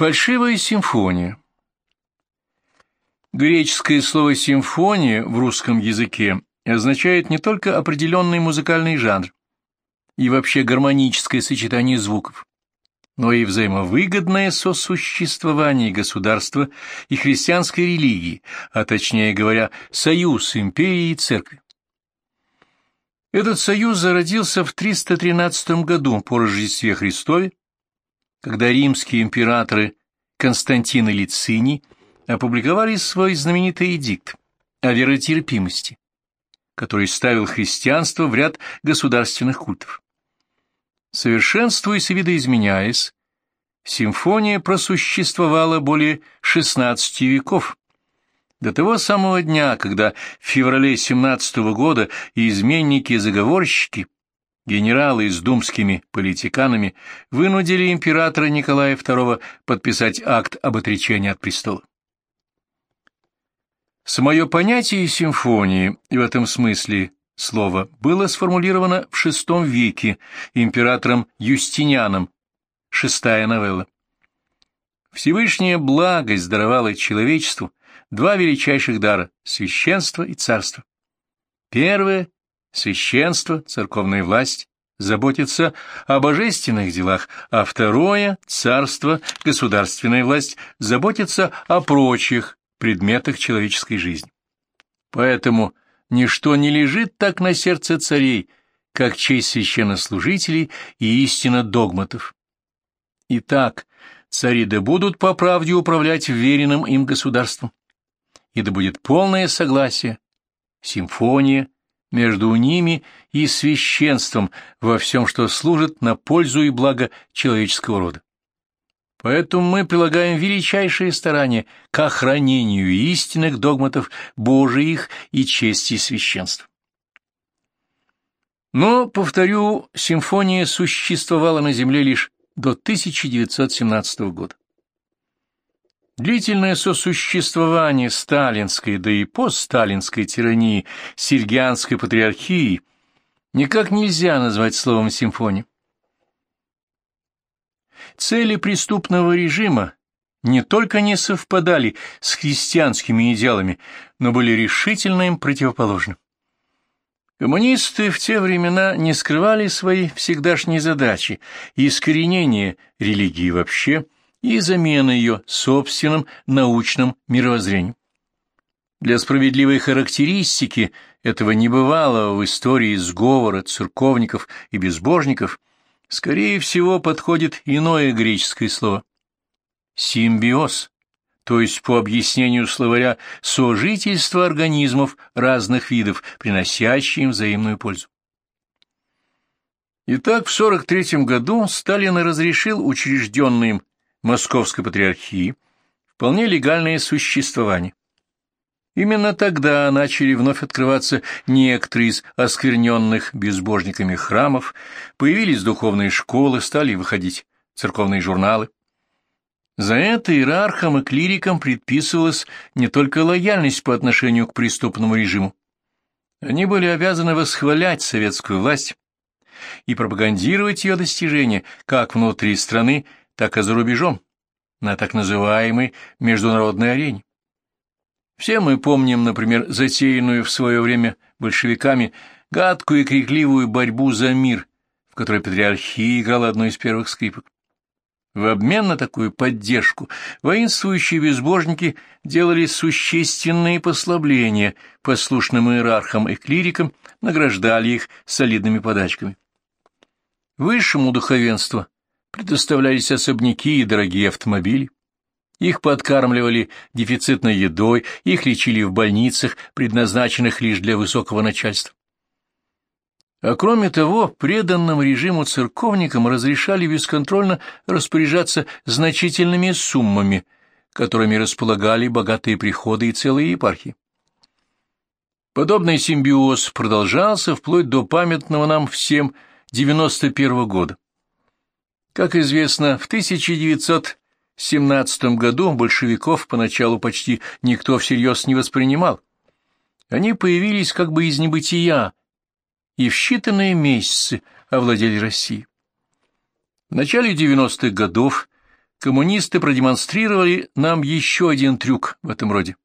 Фальшивая симфония Греческое слово «симфония» в русском языке означает не только определенный музыкальный жанр и вообще гармоническое сочетание звуков, но и взаимовыгодное сосуществование государства и христианской религии, а точнее говоря, союз империи и церкви. Этот союз зародился в 313 году по Рождестве Христове, когда римские императоры Константин и Лициний опубликовали свой знаменитый эдикт о веротерпимости, который ставил христианство в ряд государственных культов. Совершенствуясь и видоизменяясь, симфония просуществовала более 16 веков, до того самого дня, когда в феврале 17 года изменники и заговорщики, генералы с думскими политиканами, вынудили императора Николая II подписать акт об отречении от престола. Самое понятие симфонии, в этом смысле слово, было сформулировано в VI веке императором Юстинианом, шестая новелла. Всевышняя благость даровала человечеству два величайших дара — священство и царство. Первое — священство, церковная власть, заботится о божественных делах, а второе — царство, государственная власть, заботится о прочих, предметах человеческой жизни. Поэтому ничто не лежит так на сердце царей, как честь священнослужителей и истина догматов. Итак, цари да будут по правде управлять веренным им государством, и да будет полное согласие, симфония между ними и священством во всем, что служит на пользу и благо человеческого рода. Поэтому мы прилагаем величайшие старания к охранению истинных догматов Божиих и чести священства. Но, повторю, симфония существовала на Земле лишь до 1917 года. Длительное сосуществование сталинской, да и постсталинской тирании Сергианской патриархии никак нельзя назвать словом симфония. Цели преступного режима не только не совпадали с христианскими идеалами, но были решительно им противоположны. Коммунисты в те времена не скрывали свои всегдашние задачи и искоренения религии вообще и замены ее собственным научным мировоззрением. Для справедливой характеристики этого небывалого в истории сговора церковников и безбожников – Скорее всего, подходит иное греческое слово – симбиоз, то есть, по объяснению словаря, сожительство организмов разных видов, приносящие им взаимную пользу. Итак, в 43 году Сталин разрешил учрежденным Московской патриархии вполне легальное существование. Именно тогда начали вновь открываться некоторые из оскверненных безбожниками храмов, появились духовные школы, стали выходить церковные журналы. За это иерархам и клирикам предписывалась не только лояльность по отношению к преступному режиму. Они были обязаны восхвалять советскую власть и пропагандировать ее достижения как внутри страны, так и за рубежом, на так называемой международной арене. Все мы помним, например, затеянную в свое время большевиками гадкую и крикливую борьбу за мир, в которой патриархия играла одну из первых скрипок. В обмен на такую поддержку воинствующие безбожники делали существенные послабления послушным иерархам и клирикам, награждали их солидными подачками. Высшему духовенству предоставлялись особняки и дорогие автомобили. Их подкармливали дефицитной едой, их лечили в больницах, предназначенных лишь для высокого начальства. А кроме того, преданным режиму церковникам разрешали бесконтрольно распоряжаться значительными суммами, которыми располагали богатые приходы и целые епархии. Подобный симбиоз продолжался вплоть до памятного нам всем 91 -го года. Как известно, в 1900 17 году большевиков поначалу почти никто всерьез не воспринимал. Они появились как бы из небытия и в считанные месяцы овладели Россией. В начале 90-х годов коммунисты продемонстрировали нам еще один трюк в этом роде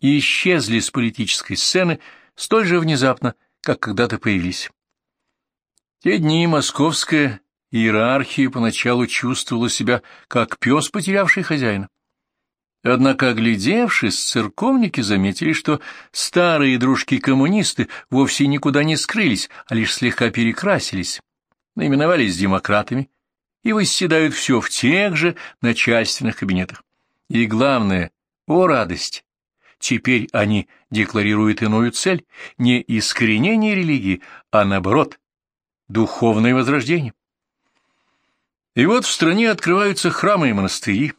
и исчезли с политической сцены столь же внезапно, как когда-то появились. Те дни московская иерархия поначалу чувствовала себя как пес, потерявший хозяина. Однако, оглядевшись, церковники заметили, что старые дружки-коммунисты вовсе никуда не скрылись, а лишь слегка перекрасились, наименовались демократами и восседают все в тех же начальственных кабинетах. И главное, о радость, теперь они декларируют иную цель, не искоренение религии, а наоборот, духовное возрождение. И вот в стране открываются храмы и монастыри,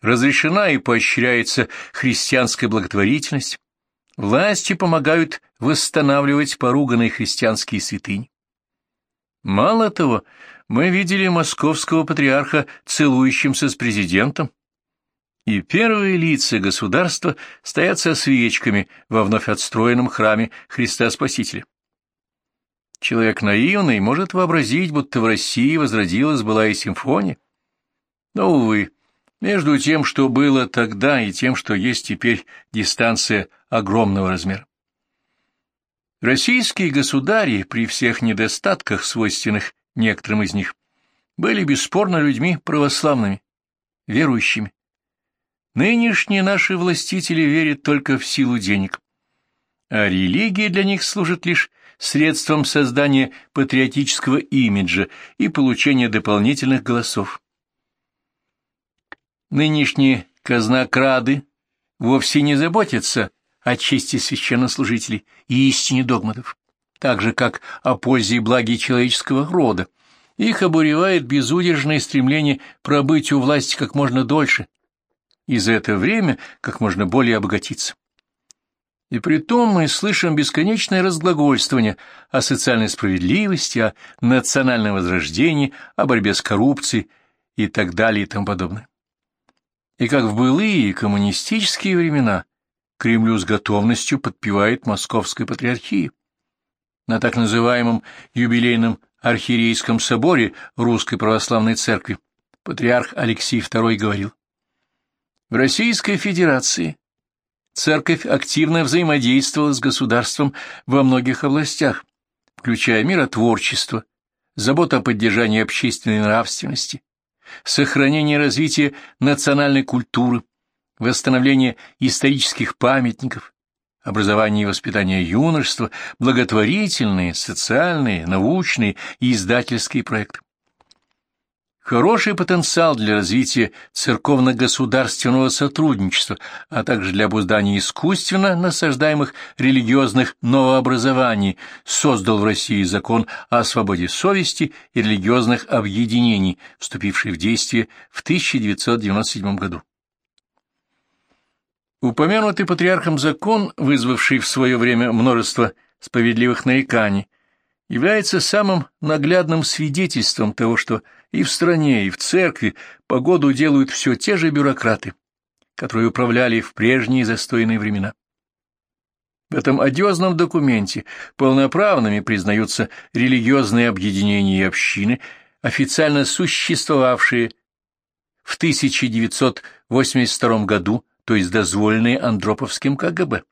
разрешена и поощряется христианская благотворительность, власти помогают восстанавливать поруганные христианские святыни. Мало того, мы видели московского патриарха целующимся с президентом, и первые лица государства стоят со свечками во вновь отстроенном храме Христа Спасителя. Человек наивный может вообразить, будто в России возродилась былая симфония. Но, увы, между тем, что было тогда, и тем, что есть теперь, дистанция огромного размера. Российские государи, при всех недостатках, свойственных некоторым из них, были бесспорно людьми православными, верующими. Нынешние наши властители верят только в силу денег, а религия для них служит лишь средством создания патриотического имиджа и получения дополнительных голосов. Нынешние казнокрады вовсе не заботятся о чести священнослужителей и истине догматов, так же, как о пользе и благе человеческого рода. Их обуревает безудержное стремление пробыть у власти как можно дольше, и за это время как можно более обогатиться. И при том мы слышим бесконечное разглагольствование о социальной справедливости, о национальном возрождении, о борьбе с коррупцией и так далее и тому подобное. И как в былые коммунистические времена Кремлю с готовностью подпевает Московской патриархии. На так называемом юбилейном архиерейском соборе Русской Православной Церкви патриарх Алексей II говорил, «В Российской Федерации Церковь активно взаимодействовала с государством во многих областях, включая миротворчество, заботу о поддержании общественной нравственности, сохранение и развитие национальной культуры, восстановление исторических памятников, образование и воспитание юношества, благотворительные, социальные, научные и издательские проекты. Хороший потенциал для развития церковно-государственного сотрудничества, а также для обуздания искусственно насаждаемых религиозных новообразований создал в России закон о свободе совести и религиозных объединений, вступивший в действие в 1997 году. Упомянутый патриархом закон, вызвавший в свое время множество справедливых нареканий, является самым наглядным свидетельством того, что и в стране, и в церкви погоду делают все те же бюрократы, которые управляли в прежние застойные времена. В этом одиозном документе полноправными признаются религиозные объединения и общины, официально существовавшие в 1982 году, то есть дозволенные Андроповским КГБ.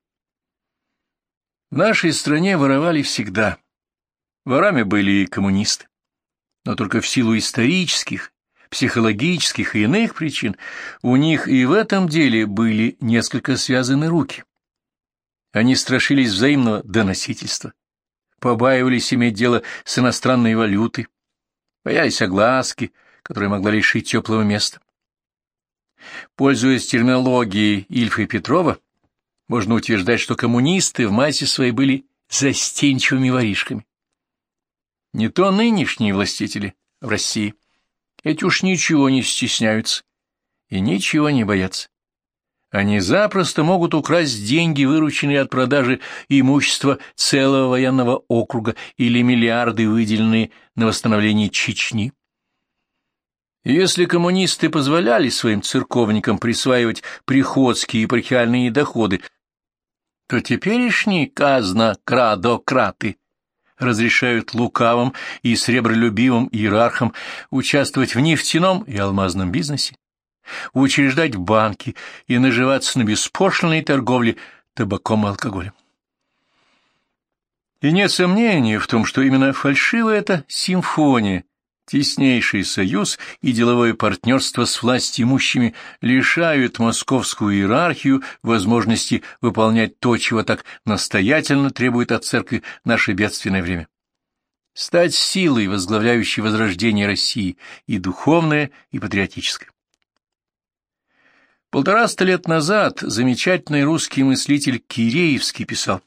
В нашей стране воровали всегда, Ворами были и коммунисты. Но только в силу исторических, психологических и иных причин у них и в этом деле были несколько связаны руки. Они страшились взаимного доносительства, побаивались иметь дело с иностранной валютой, боялись огласки, которая могла лишить теплого места. Пользуясь терминологией Ильфа и Петрова, можно утверждать, что коммунисты в массе своей были застенчивыми воришками. Не то нынешние властители в России. Эти уж ничего не стесняются и ничего не боятся. Они запросто могут украсть деньги, вырученные от продажи имущества целого военного округа или миллиарды, выделенные на восстановление Чечни. Если коммунисты позволяли своим церковникам присваивать приходские и епархиальные доходы, то теперешние казна-крадократы разрешают лукавым и сребролюбивым иерархам участвовать в нефтяном и алмазном бизнесе. учреждать банки и наживаться на беспошлиной торговле табаком и алкоголем. И нет сомнения в том, что именно фальшивая эта симфония, теснейший союз и деловое партнерство с властимущими лишают московскую иерархию возможности выполнять то, чего так настоятельно требует от церкви наше бедственное время. Стать силой, возглавляющей возрождение России, и духовное, и патриотическое. Полтораста лет назад замечательный русский мыслитель Киреевский писал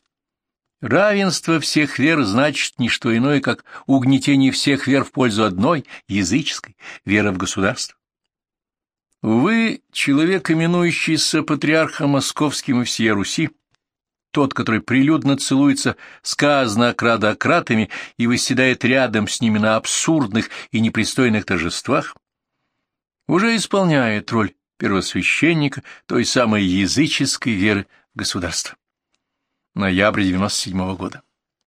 Равенство всех вер значит не что иное, как угнетение всех вер в пользу одной, языческой, веры в государство. Вы, человек, именующийся патриархом московским и всей Руси, тот, который прилюдно целуется сказано окрадократами и выседает рядом с ними на абсурдных и непристойных торжествах, уже исполняет роль первосвященника той самой языческой веры в государство ноябрь 97 -го года.